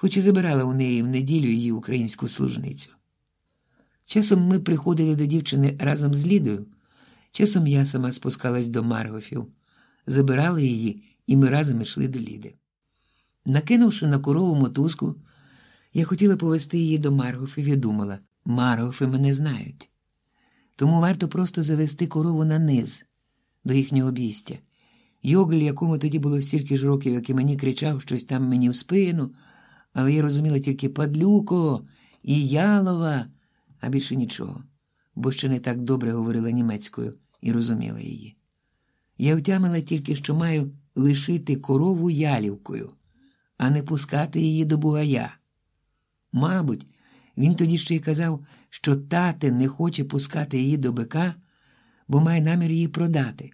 хоч і забирала у неї в неділю її українську служницю. Часом ми приходили до дівчини разом з Лідою, часом я сама спускалась до Маргофів, забирала її, і ми разом йшли до Ліди. Накинувши на корову мотузку, я хотіла повести її до Маргофів і думала, Маргофи мене знають. Тому варто просто завести корову на низ, до їхнього обійстя. Йогль, якому тоді було стільки ж років, як і мені кричав щось там мені в спину, але я розуміла тільки Падлюко і Ялова, а більше нічого, бо ще не так добре говорила німецькою і розуміла її. Я втямила тільки, що маю лишити корову ялівкою, а не пускати її до бугая. Мабуть, він тоді ще й казав, що тати не хоче пускати її до бика, бо має намір її продати.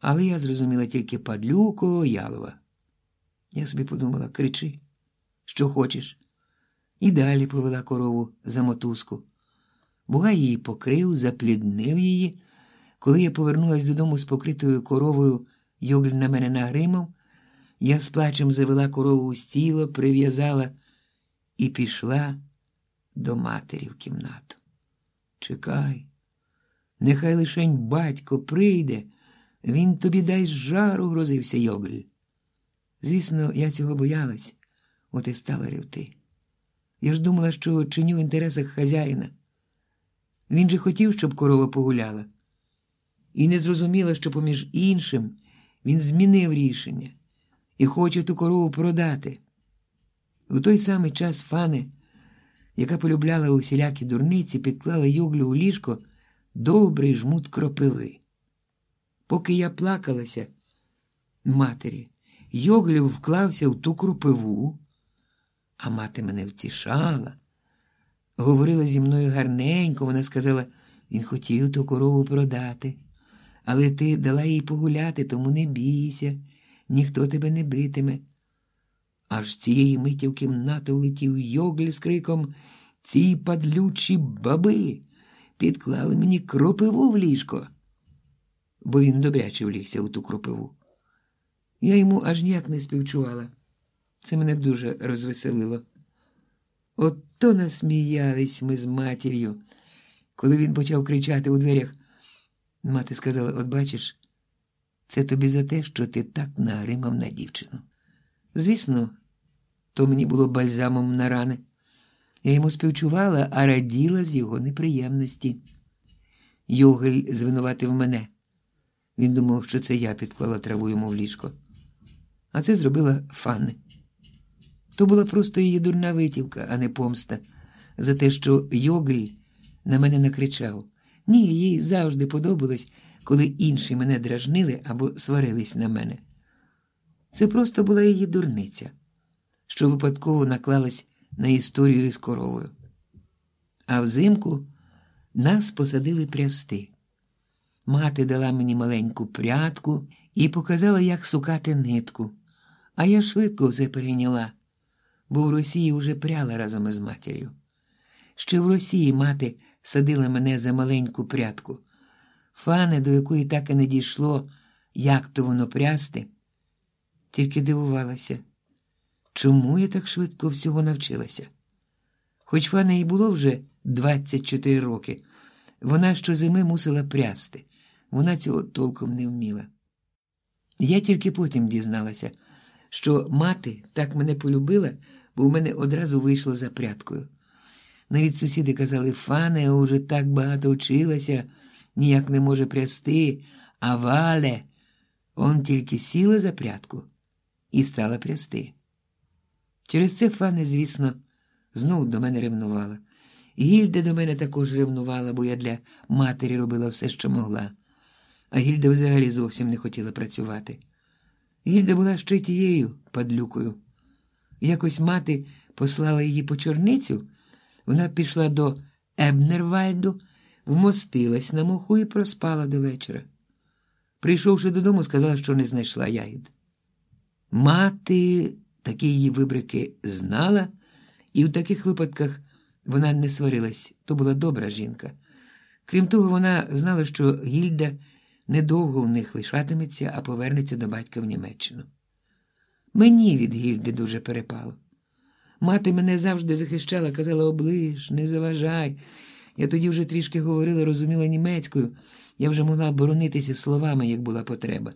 Але я зрозуміла тільки падлюко ялова. Я собі подумала кричи, що хочеш, і далі повела корову за мотузку. Бугай її покрив, запліднив її. Коли я повернулась додому з покритою коровою, Йогль на мене нагримав, я з плачем завела корову у стіло, прив'язала і пішла до матері в кімнату. Чекай, нехай лишень батько прийде, він тобі дасть жару, грозився Йогль. Звісно, я цього боялась, от і стала рівти. Я ж думала, що чиню в інтересах хазяїна. Він же хотів, щоб корова погуляла, і не зрозуміла, що, поміж іншим, він змінив рішення і хоче ту корову продати. У той самий час Фане, яка полюбляла усілякі дурниці, підклала юглю у ліжко добрий жмут кропиви. Поки я плакалася матері, Йоглів вклався в ту кропиву, а мати мене втішала. Говорила зі мною гарненько, вона сказала, він хотів ту корову продати, але ти дала їй погуляти, тому не бійся, ніхто тебе не битиме. Аж цієї миті в кімнату влетів Йогль з криком Ці падлючі баби підклали мені кропиву в ліжко, бо він добряче влігся у ту кропиву. Я йому аж ніяк не співчувала. Це мене дуже розвеселило. Ото насміялись ми з матір'ю, коли він почав кричати у дверях. Мати сказала: От бачиш, це тобі за те, що ти так нагримав на дівчину. Звісно, то мені було бальзамом на рани. Я йому співчувала, а раділа з його неприємності. Йогель звинуватив мене. Він думав, що це я підклала траву йому в ліжко. А це зробила Фанни. То була просто її дурна витівка, а не помста, за те, що Йогль на мене накричав. Ні, їй завжди подобалось, коли інші мене дражнили або сварились на мене. Це просто була її дурниця, що випадково наклалась на історію з коровою. А взимку нас посадили прясти. Мати дала мені маленьку прядку і показала, як сукати нитку, а я швидко все перейняла, бо в Росії вже пряла разом із матір'ю. Ще в Росії мати садила мене за маленьку прядку, фане, до якої так і не дійшло, як то воно прясти, тільки дивувалася, чому я так швидко всього навчилася. Хоч фане і було вже 24 роки, вона щозими мусила прясти, вона цього толком не вміла. Я тільки потім дізналася, що мати так мене полюбила, бо в мене одразу вийшло за прядкою. Навіть сусіди казали, Фане уже так багато вчилася, ніяк не може прясти, а вале, он тільки сіла за прядку і стала прясти. Через це Фане, звісно, знову до мене ревнувала. Гільда до мене також ревнувала, бо я для матері робила все, що могла. А Гільда взагалі зовсім не хотіла працювати. Гільда була ще тією падлюкою. Якось мати послала її по чорницю, вона пішла до Ебнервальду, вмостилась на моху і проспала до вечора. Прийшовши додому, сказала, що не знайшла ягід. Мати такі її вибрики знала, і в таких випадках вона не сварилась, то була добра жінка. Крім того, вона знала, що Гільда недовго в них лишатиметься, а повернеться до батька в Німеччину. Мені від Гільди дуже перепало. Мати мене завжди захищала, казала оближ, не заважай. Я тоді вже трішки говорила, розуміла німецькою, я вже могла боронитися словами, як була потреба.